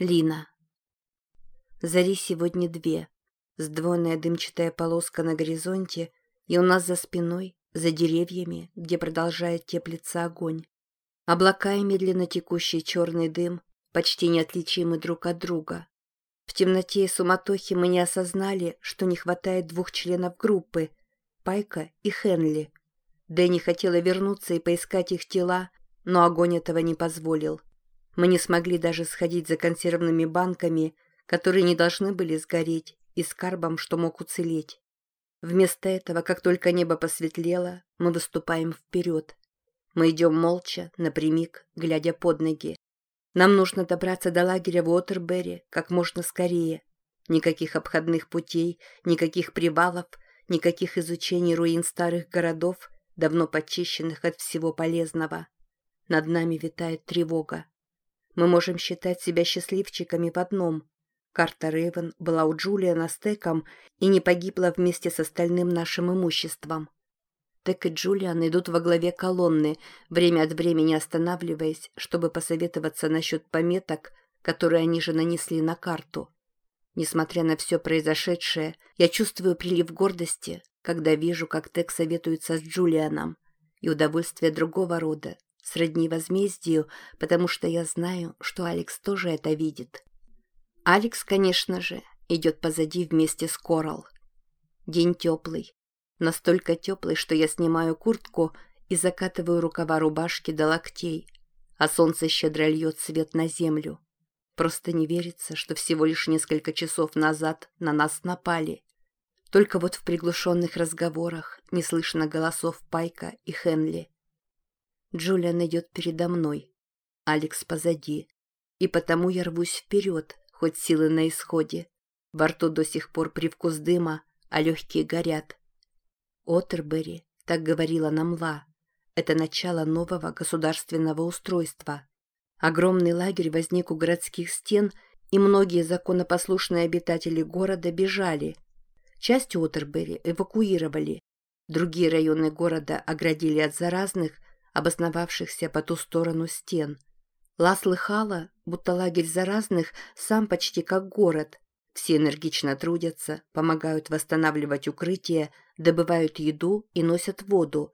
Лина. Зари сегодня две. Сдвоенная дымчатая полоска на горизонте, и у нас за спиной, за деревьями, где продолжает теплиться огонь. Облака и медленно текущий черный дым, почти неотличимы друг от друга. В темноте и суматохе мы не осознали, что не хватает двух членов группы — Пайка и Хенли. Дэнни хотела вернуться и поискать их тела, но огонь этого не позволил. Мы не смогли даже сходить за консервными банками, которые не должны были сгореть, и скарбом, что мог уцелеть. Вместо этого, как только небо посветлело, мы выступаем вперед. Мы идем молча, напрямик, глядя под ноги. Нам нужно добраться до лагеря в Уотербери как можно скорее. Никаких обходных путей, никаких привалов, никаких изучений руин старых городов, давно почищенных от всего полезного. Над нами витает тревога. Мы можем считать себя счастливчиками в одном. Карта Рейвен была у Джулиана с Теком и не погибла вместе с остальным нашим имуществом. Тек и Джулиан идут во главе колонны, время от времени останавливаясь, чтобы посоветоваться насчет пометок, которые они же нанесли на карту. Несмотря на все произошедшее, я чувствую прилив гордости, когда вижу, как Тек советуется с Джулианом, и удовольствие другого рода, сродни возмездию, потому что я знаю, что Алекс тоже это видит. Алекс, конечно же, идет позади вместе с Корал. День теплый. Настолько теплый, что я снимаю куртку и закатываю рукава рубашки до локтей, а солнце щедро льет свет на землю. Просто не верится, что всего лишь несколько часов назад на нас напали. Только вот в приглушенных разговорах не слышно голосов Пайка и Хенли. Джулиан идет передо мной, Алекс позади. И потому я рвусь вперед, хоть силы на исходе. Во рту до сих пор привкус дыма, а легкие горят. Отербери, так говорила Намла, это начало нового государственного устройства. Огромный лагерь возник у городских стен, и многие законопослушные обитатели города бежали. Часть Отербери эвакуировали. Другие районы города оградили от заразных – обосновавшихся по ту сторону стен. Ла слыхала, будто лагерь заразных сам почти как город. Все энергично трудятся, помогают восстанавливать укрытия, добывают еду и носят воду.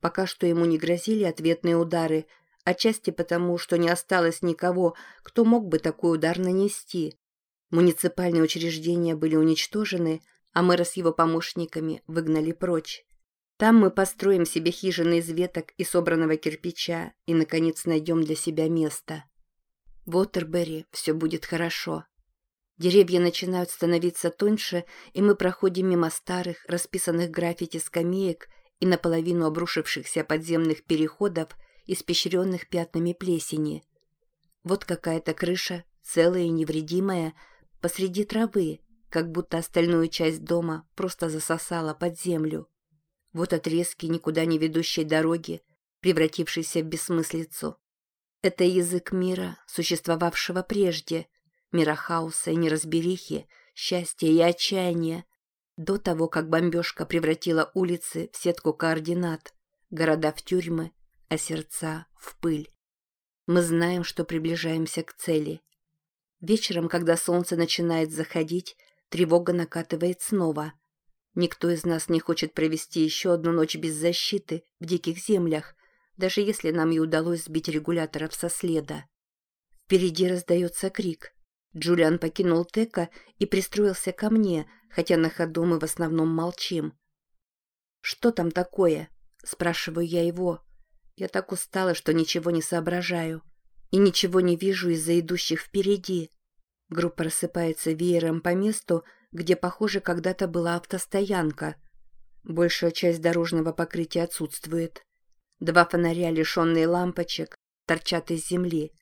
Пока что ему не грозили ответные удары, отчасти потому, что не осталось никого, кто мог бы такой удар нанести. Муниципальные учреждения были уничтожены, а мэра с его помощниками выгнали прочь. Там мы построим себе хижины из веток и собранного кирпича и, наконец, найдем для себя место. В Уотербери все будет хорошо. Деревья начинают становиться тоньше, и мы проходим мимо старых, расписанных граффити скамеек и наполовину обрушившихся подземных переходов, испещренных пятнами плесени. Вот какая-то крыша, целая и невредимая, посреди травы, как будто остальную часть дома просто засосала под землю. Вот отрезки никуда не ведущей дороги, превратившейся в бессмыслицу. Это язык мира, существовавшего прежде, мира хаоса и неразберихи, счастья и отчаяния, до того, как бомбежка превратила улицы в сетку координат, города в тюрьмы, а сердца в пыль. Мы знаем, что приближаемся к цели. Вечером, когда солнце начинает заходить, тревога накатывает снова – Никто из нас не хочет провести еще одну ночь без защиты в диких землях, даже если нам и удалось сбить регуляторов со следа. Впереди раздается крик. Джулиан покинул Тека и пристроился ко мне, хотя на ходу мы в основном молчим. «Что там такое?» – спрашиваю я его. Я так устала, что ничего не соображаю. И ничего не вижу из-за идущих впереди. Группа рассыпается веером по месту, где, похоже, когда-то была автостоянка. Большая часть дорожного покрытия отсутствует. Два фонаря, лишенные лампочек, торчат из земли.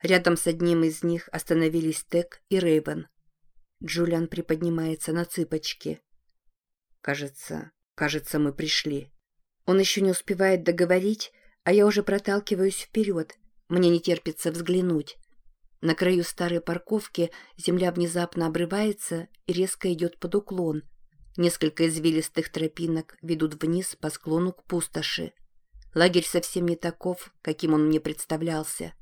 Рядом с одним из них остановились Тек и Рейвен. Джулиан приподнимается на цыпочки. «Кажется, кажется, мы пришли». Он еще не успевает договорить, а я уже проталкиваюсь вперед. Мне не терпится взглянуть. На краю старой парковки земля внезапно обрывается и резко идет под уклон. Несколько извилистых тропинок ведут вниз по склону к пустоши. Лагерь совсем не таков, каким он мне представлялся.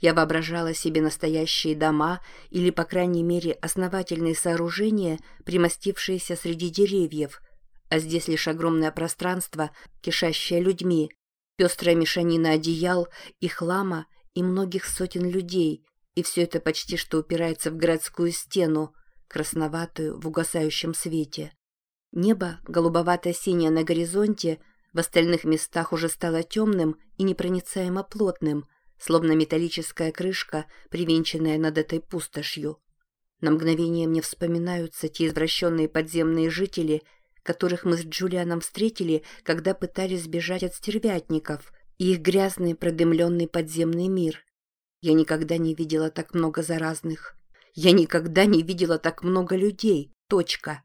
Я воображала себе настоящие дома или, по крайней мере, основательные сооружения, примостившиеся среди деревьев, а здесь лишь огромное пространство, кишащее людьми, пестрая мешанина одеял и хлама и многих сотен людей, и все это почти что упирается в городскую стену, красноватую в угасающем свете. Небо, голубовато-синее на горизонте, в остальных местах уже стало темным и непроницаемо плотным, словно металлическая крышка, привинченная над этой пустошью. На мгновение мне вспоминаются те извращенные подземные жители, которых мы с Джулианом встретили, когда пытались сбежать от стервятников, и их грязный продымленный подземный мир. Я никогда не видела так много заразных. Я никогда не видела так много людей. Точка.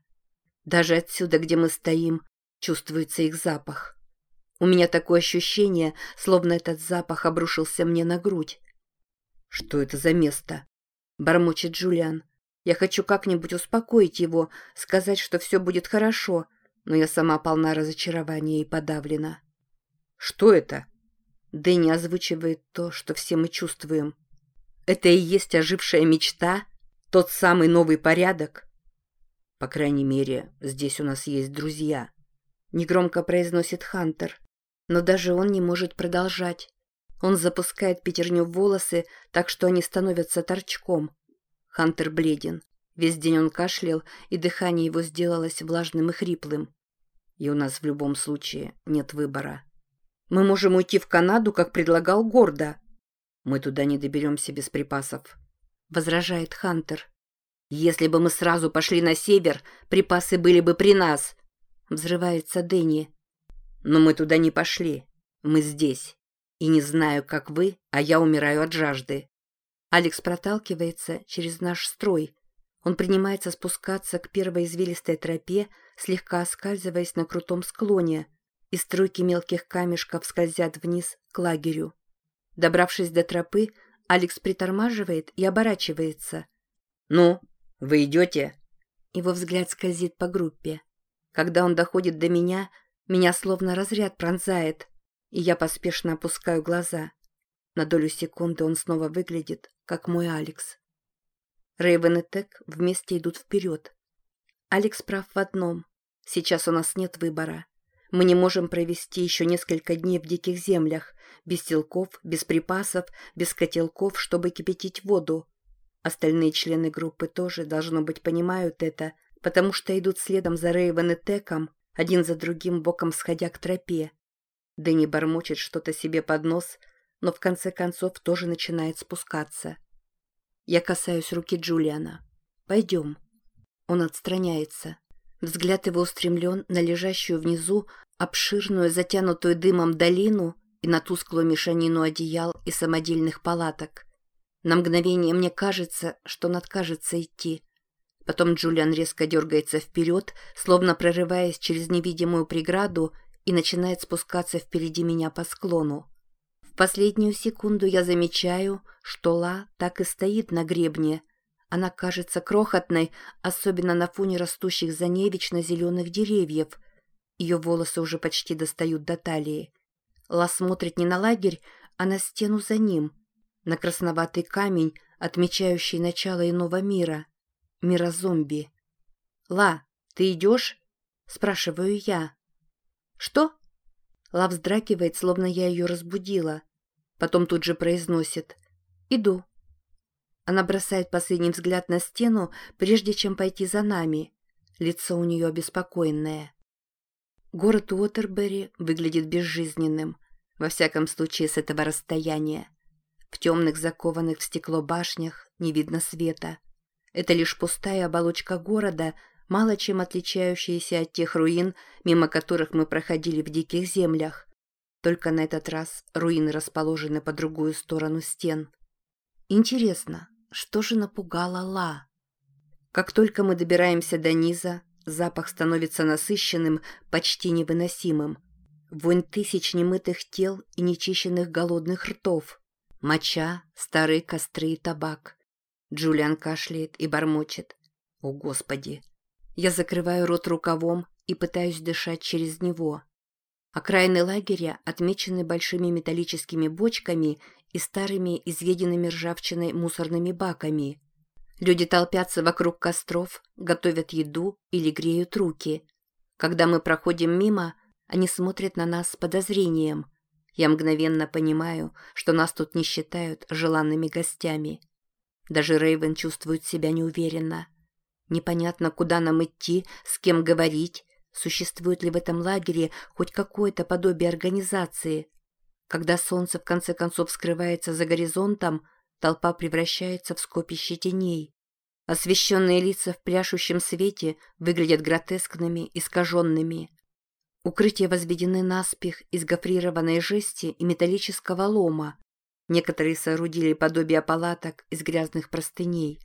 Даже отсюда, где мы стоим, чувствуется их запах. У меня такое ощущение, словно этот запах обрушился мне на грудь. «Что это за место?» — бормочет Джулиан. «Я хочу как-нибудь успокоить его, сказать, что все будет хорошо, но я сама полна разочарования и подавлена». «Что это?» Дэнни озвучивает то, что все мы чувствуем. «Это и есть ожившая мечта? Тот самый новый порядок?» «По крайней мере, здесь у нас есть друзья», — негромко произносит Хантер. Но даже он не может продолжать. Он запускает пятерню в волосы, так что они становятся торчком. Хантер бледен. Весь день он кашлял, и дыхание его сделалось влажным и хриплым. И у нас в любом случае нет выбора. Мы можем уйти в Канаду, как предлагал Гордо. Мы туда не доберемся без припасов, — возражает Хантер. Если бы мы сразу пошли на север, припасы были бы при нас, — взрывается Дэнни. Но мы туда не пошли. Мы здесь. И не знаю, как вы, а я умираю от жажды. Алекс проталкивается через наш строй. Он принимается спускаться к первой извилистой тропе, слегка оскальзываясь на крутом склоне, и струйки мелких камешков скользят вниз к лагерю. Добравшись до тропы, Алекс притормаживает и оборачивается. «Ну, вы идете?» Его взгляд скользит по группе. Когда он доходит до меня, меня словно разряд пронзает, и я поспешно опускаю глаза. На долю секунды он снова выглядит, как мой Алекс. Рейвен и Тек вместе идут вперед. Алекс прав в одном. Сейчас у нас нет выбора. Мы не можем провести еще несколько дней в диких землях, без телков, без припасов, без котелков, чтобы кипятить воду. Остальные члены группы тоже, должно быть, понимают это, потому что идут следом за Рейвен и Теком, один за другим боком сходя к тропе. Дэнни бормочет что-то себе под нос, но в конце концов тоже начинает спускаться. Я касаюсь руки Джулиана. «Пойдем». Он отстраняется. Взгляд его устремлен на лежащую внизу обширную, затянутую дымом долину и на тусклую мешанину одеял и самодельных палаток. На мгновение мне кажется, что он откажется идти. Потом Джулиан резко дергается вперед, словно прорываясь через невидимую преграду, и начинает спускаться впереди меня по склону. В последнюю секунду я замечаю, что Ла так и стоит на гребне. Она кажется крохотной, особенно на фоне растущих за ней вечно зеленых деревьев. Ее волосы уже почти достают до талии. Ла смотрит не на лагерь, а на стену за ним, на красноватый камень, отмечающий начало иного мира — мира зомби. «Ла, ты идешь?» – спрашиваю я. «Что?» Ла вздрагивает, словно я ее разбудила. Потом тут же произносит «Иду». Она бросает последний взгляд на стену, прежде чем пойти за нами. Лицо у нее обеспокоенное. Город Уотербери выглядит безжизненным, во всяком случае с этого расстояния. В темных, закованных в стекло башнях не видно света. Это лишь пустая оболочка города, мало чем отличающаяся от тех руин, мимо которых мы проходили в диких землях. Только на этот раз руины расположены по другую сторону стен. Интересно, что же напугало Ла? Как только мы добираемся до низа, запах становится насыщенным, почти невыносимым. Вонь тысяч немытых тел и нечищенных голодных ртов. Моча, старые костры и табак. Джулиан кашляет и бормочет. «О, Господи!» Я закрываю рот рукавом и пытаюсь дышать через него. Окраины лагеря отмечены большими металлическими бочками и старыми изъеденными ржавчиной мусорными баками. Люди толпятся вокруг костров, готовят еду или греют руки. Когда мы проходим мимо, они смотрят на нас с подозрением. Я мгновенно понимаю, что нас тут не считают желанными гостями. Даже Рейвен чувствует себя неуверенно. Непонятно, куда нам идти, с кем говорить, существует ли в этом лагере хоть какое-то подобие организации. Когда солнце в конце концов скрывается за горизонтом, толпа превращается в скопище теней. Освещенные лица в пляшущем свете выглядят гротескными, искаженными. Укрытия возведены наспех из гофрированной жести и металлического лома. Некоторые соорудили подобие палаток из грязных простыней.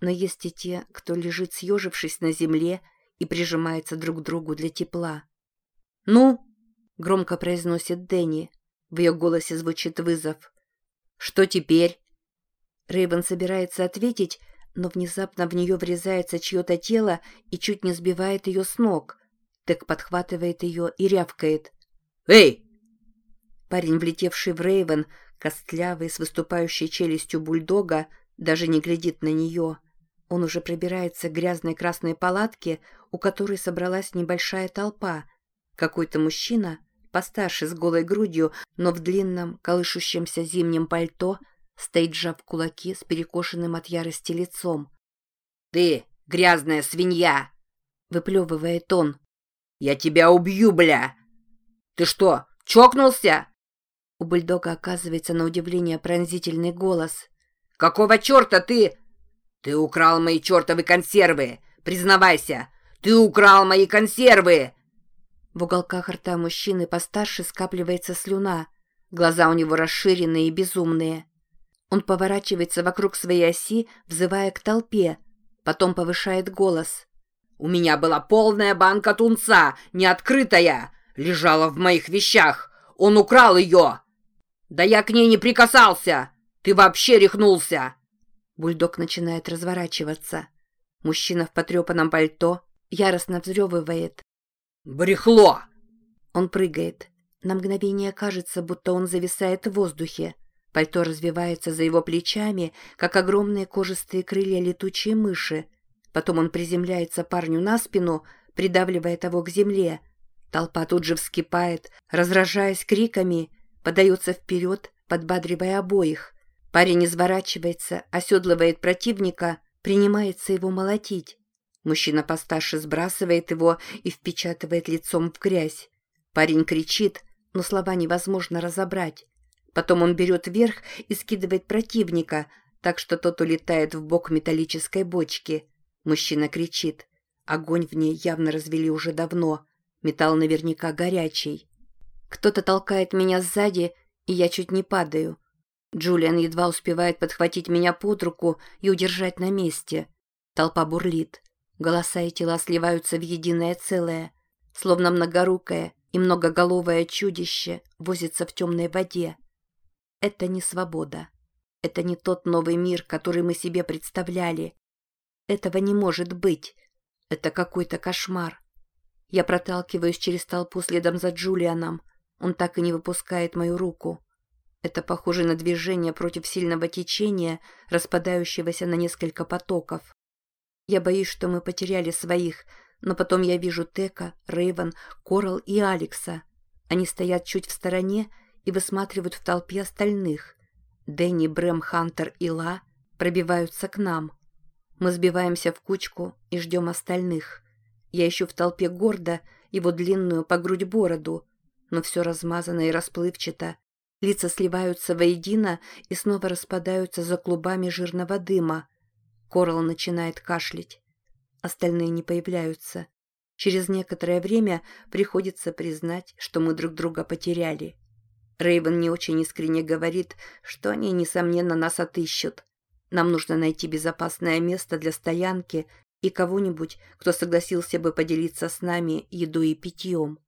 Но есть и те, кто лежит съежившись на земле и прижимается друг к другу для тепла. «Ну?» — громко произносит Дэнни. В ее голосе звучит вызов. «Что теперь?» Рейвен собирается ответить, но внезапно в нее врезается чье-то тело и чуть не сбивает ее с ног. Тек подхватывает ее и рявкает. «Эй!» Парень, влетевший в Рейвен, костлявый, с выступающей челюстью бульдога, даже не глядит на нее. Он уже пробирается к грязной красной палатке, у которой собралась небольшая толпа. Какой-то мужчина, постарше с голой грудью, но в длинном, колышущемся зимнем пальто, стоит сжав кулаки с перекошенным от ярости лицом. «Ты, грязная свинья!» — выплевывает он. «Я тебя убью, бля! Ты что, чокнулся?» У бульдога оказывается на удивление пронзительный голос. «Какого черта ты...» «Ты украл мои чертовы консервы! Признавайся! Ты украл мои консервы!» В уголках рта мужчины постарше скапливается слюна. Глаза у него расширенные и безумные. Он поворачивается вокруг своей оси, взывая к толпе. Потом повышает голос. У меня была полная банка тунца, неоткрытая, лежала в моих вещах. Он украл ее. Да я к ней не прикасался. Ты вообще рехнулся. Бульдог начинает разворачиваться. Мужчина в потрепанном пальто яростно взрёвывает. «Брехло!» Он прыгает. На мгновение кажется, будто он зависает в воздухе. Пальто развивается за его плечами, как огромные кожистые крылья летучей мыши. Потом он приземляется парню на спину, придавливая того к земле. Толпа тут же вскипает, разражаясь криками, подается вперед, подбадривая обоих. Парень изворачивается, оседлывает противника, принимается его молотить. Мужчина постарше сбрасывает его и впечатывает лицом в грязь. Парень кричит, но слова невозможно разобрать. Потом он берет верх и скидывает противника, так что тот улетает в бок металлической бочки. Мужчина кричит. Огонь в ней явно развели уже давно. Металл наверняка горячий. Кто-то толкает меня сзади, и я чуть не падаю. Джулиан едва успевает подхватить меня под руку и удержать на месте. Толпа бурлит. Голоса и тела сливаются в единое целое. Словно многорукое и многоголовое чудище возится в темной воде. Это не свобода. Это не тот новый мир, который мы себе представляли. Этого не может быть. Это какой-то кошмар. Я проталкиваюсь через толпу следом за Джулианом. Он так и не выпускает мою руку. Это похоже на движение против сильного течения, распадающегося на несколько потоков. Я боюсь, что мы потеряли своих, но потом я вижу Тека, Рейвен, Корал и Алекса. Они стоят чуть в стороне и высматривают в толпе остальных. Дэнни, Брэм, Хантер и Ла пробиваются к нам. Мы сбиваемся в кучку и ждем остальных. Я ищу в толпе гордо его длинную по грудь бороду, но все размазано и расплывчато. Лица сливаются воедино и снова распадаются за клубами жирного дыма. Корал начинает кашлять. Остальные не появляются. Через некоторое время приходится признать, что мы друг друга потеряли. Рейвен не очень искренне говорит, что они, несомненно, нас отыщут. Нам нужно найти безопасное место для стоянки и кого-нибудь, кто согласился бы поделиться с нами едой и питьем.